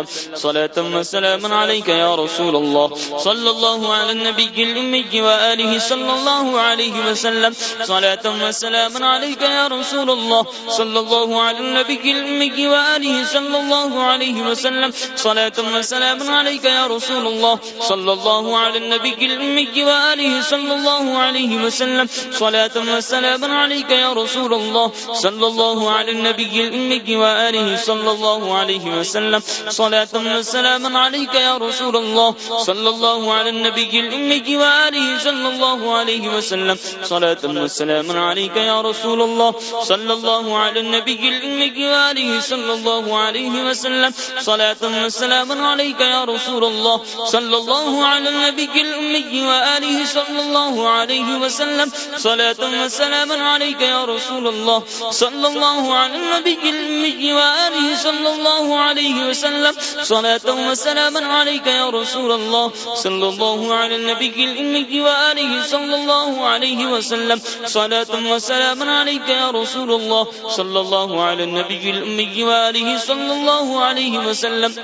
وسلم. صلاة وسلاما عليك يا رسول الله. صلى الله على النبي الأمي وآله صلى الله عليه وسلم. صلاة وسلاما عليك يا رسول الله. صلى الله على النبي الأمي وآله صلى الله عليه وسلم. صلاة وسلاما عليك يا رسول الله. صلى الله على النبي الأمي وآله صلى الله عليه وسلم. صلاة وسلاما عليك يا رسول الله. صلى الله على النبي الأمي وآله صلى الله عليه وسلم. صلاة وسلاما عليك يا رسول الله صلى الله على النبي الأمي وآله صلى الله عليه وسلم. صلاة وسلاما عليك يا رسول الله صلى الله على النبي الأمي وآله صلى الله عليه وسلم. صلاة عليك يا رسول الله صلى الله على النبي الأمي وآله صلى الله عليه وسلم. صلاة عليك يا رسول الله صلى الله على النبي الأمي وآله صلى الله عليه وسلم. صلاة وسلاما عليك يا رسول الله. صلى الله على النبي الأمي وآله صلى الله عليه وسلم. صلاة وسلاما عليك يا رسول الله. صلى الله على النبي الأمي وآله صلى الله عليه وسلم.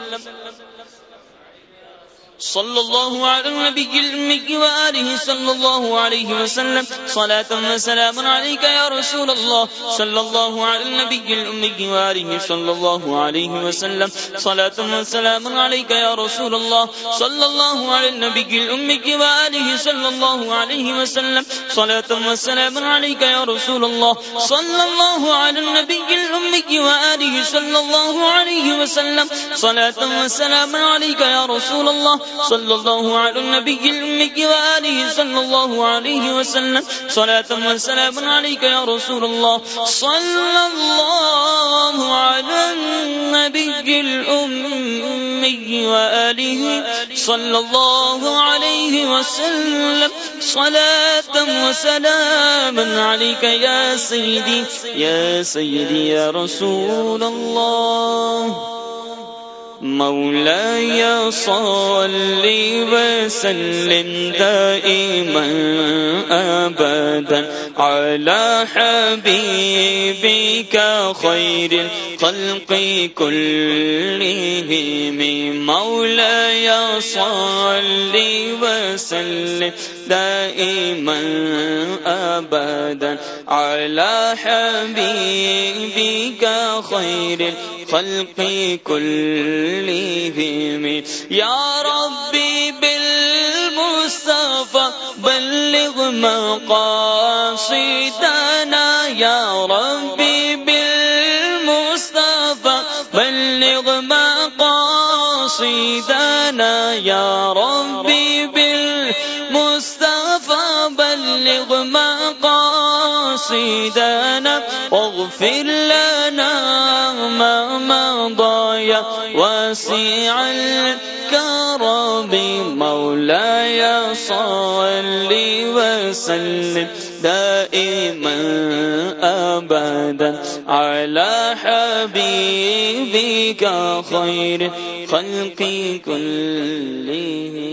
صلى الله على النبي الأمي وآله صلى الله عليه وسلم. صلاة وسلام عليك يا رسول الله. صلى الله على النبي الأمي وآله صلى الله عليه وسلم. صلاة وسلام عليك يا رسول الله. صلى الله على النبي الأمي وآله صلى الله عليه وسلم. صلاة وسلام عليك يا رسول الله. صلى الله على النبي الأمي وآله صلى الله عليه وسلم. صلاة وسلام عليك يا رسول الله. صلى الله على النبي الأمي وآله صلى الله عليه وسلم. صلاة وسلام عليك يا رسول الله. صلى الله على النبي الأمي وآله. صلى الله عليه وسلم. صلاة وسلام عليك يا سيدي يا سيدي يا رسول الله. مولاي صل وسلم دائما أبدا على حبيبك خير الخلق كلهم. مولاي صل وسلم دائما أبدا على حبيبك خير الخلق كلهم يا ربي بالمصطفى بلغ مقاصدنا. يا ربي بالمصطفى بلغ مقاصدنا. يا ربي بالمصطفى بلغ مقاصدنا. واغفر لنا واسع الكرم مولاي صل وسلم دائما أبدا على حبيبك خير خلق كلهم.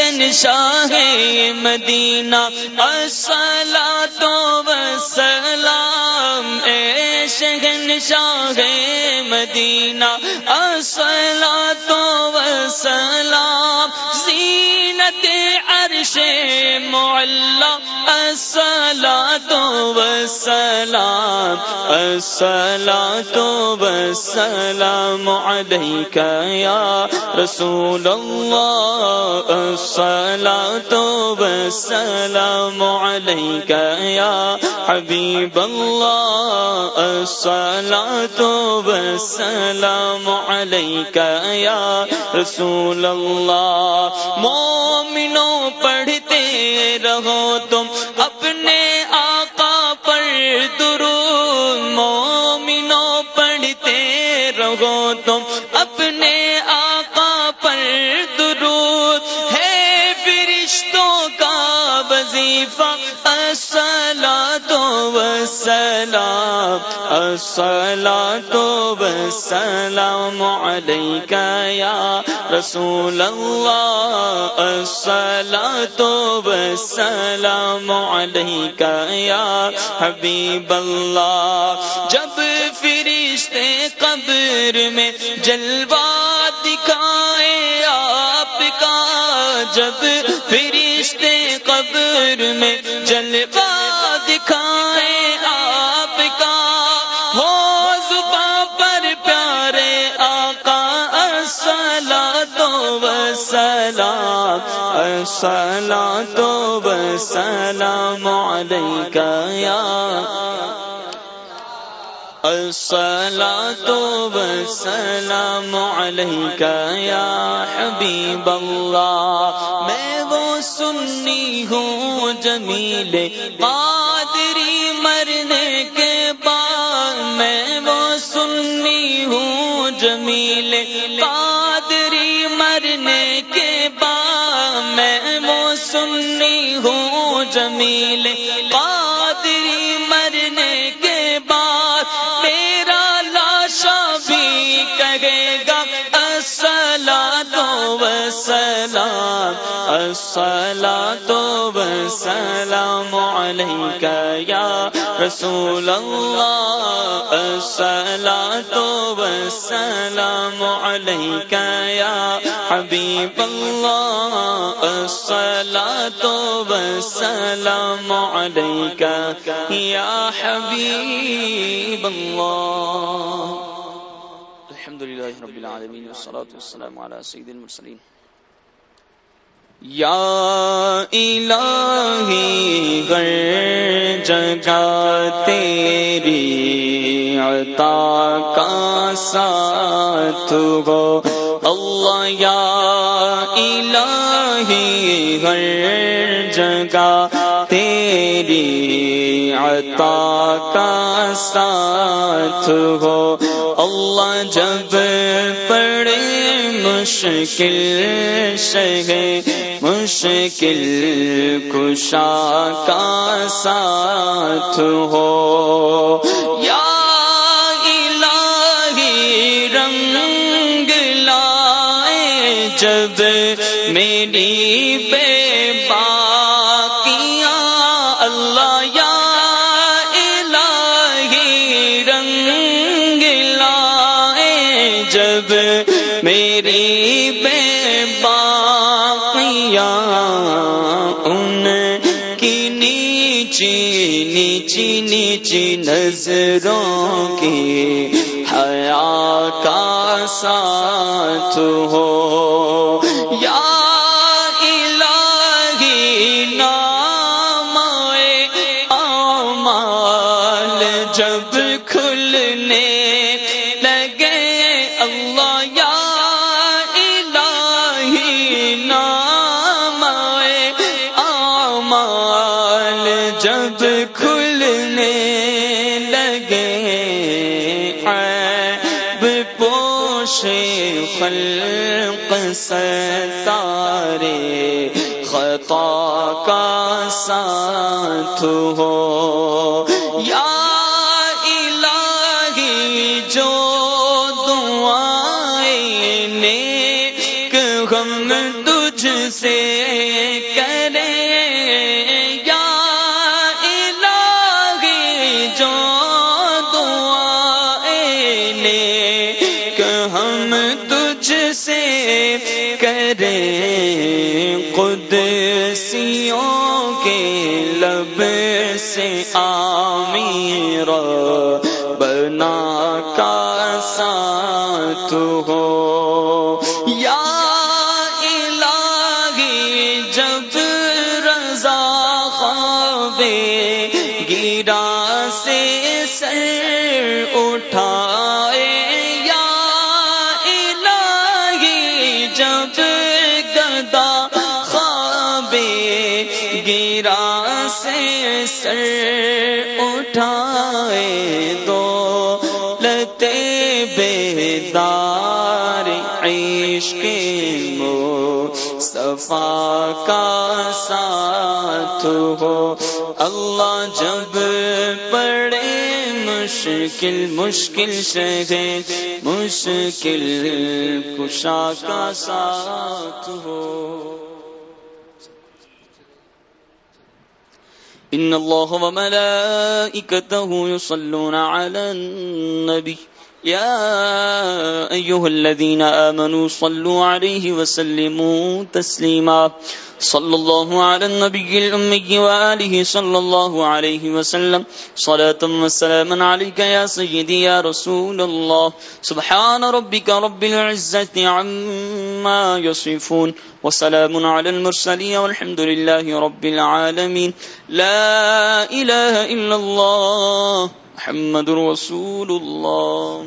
شہن شاہ مدینہ اصلا تو سلام اے شہن شاہ مدینہ اصلا معلق السلام تو سلام بسلام یا رسول اللہ السلام تو بسلام علیک یا حبیب اللہ السلام تو بسلام یا رسول اللہ مومنوں، پڑھتے رہو تم اپنے اصلا تو وسلام علیک یا رسول اللہ اصلا تو وسلام علیک یا حبیب اللہ جب فرشتے قبر میں جلوہ اصلا تو وسلام علیک یا السلام تو بسلام علیک یا حبیب اللہ میں وہ سنی ہوں جمیل قادری مرنے کے بعد میں وہ سنی ہوں جمیل قادری مرنے کے جمیل قادری مرنے کے بعد میرا لاشا بھی کہے گا۔ اصلا تو وسلام اصلا تو وسلام علیک یا رسول اللہ اصلا تو وسلام علیک یا حبیب اللہ اصلا تو وسلام علیک یا حبیب اللہ۔ الحمد للہ رب العالمین، والصلاة والسلام على سید المرسلین۔ یا الہی گر جگہ تیری عطا کا ساتھ ہو۔ اللہ یا الہی گر جگہ تیری عطا کا ساتھ ہو۔ اللہ جب پڑے مشکل شہ مشکل کشا کا ساتھ ہو۔ یا الہی رنگ لائے جب میری بے باقیاں نیچی نیچی نیچی نظروں کی حیا کا ساتھ ہو۔ خلق ستارے خطا کا ساتھ ہو۔ یا کرے قدسیوں کے لب اٹھائے دو لتے بیدار عشق مو صفا کا ساتھ ہو۔ اللہ جب پڑے مشکل مشکل شہ مشکل کشا کا ساتھ ہو۔ ان الله وملائكته يصلون على النبي يا أيها الذين آمنوا صلوا عليه وسلموا تسليما. صلى الله على النبي الأمي وآله صلى الله عليه وسلم. صلاة والسلام عليك يا سيدي يا رسول الله. سبحان ربك رب العزة عما يصفون. وسلام على المرسلين والحمد لله رب العالمين. لا إله إلا الله. محمد رسول الله.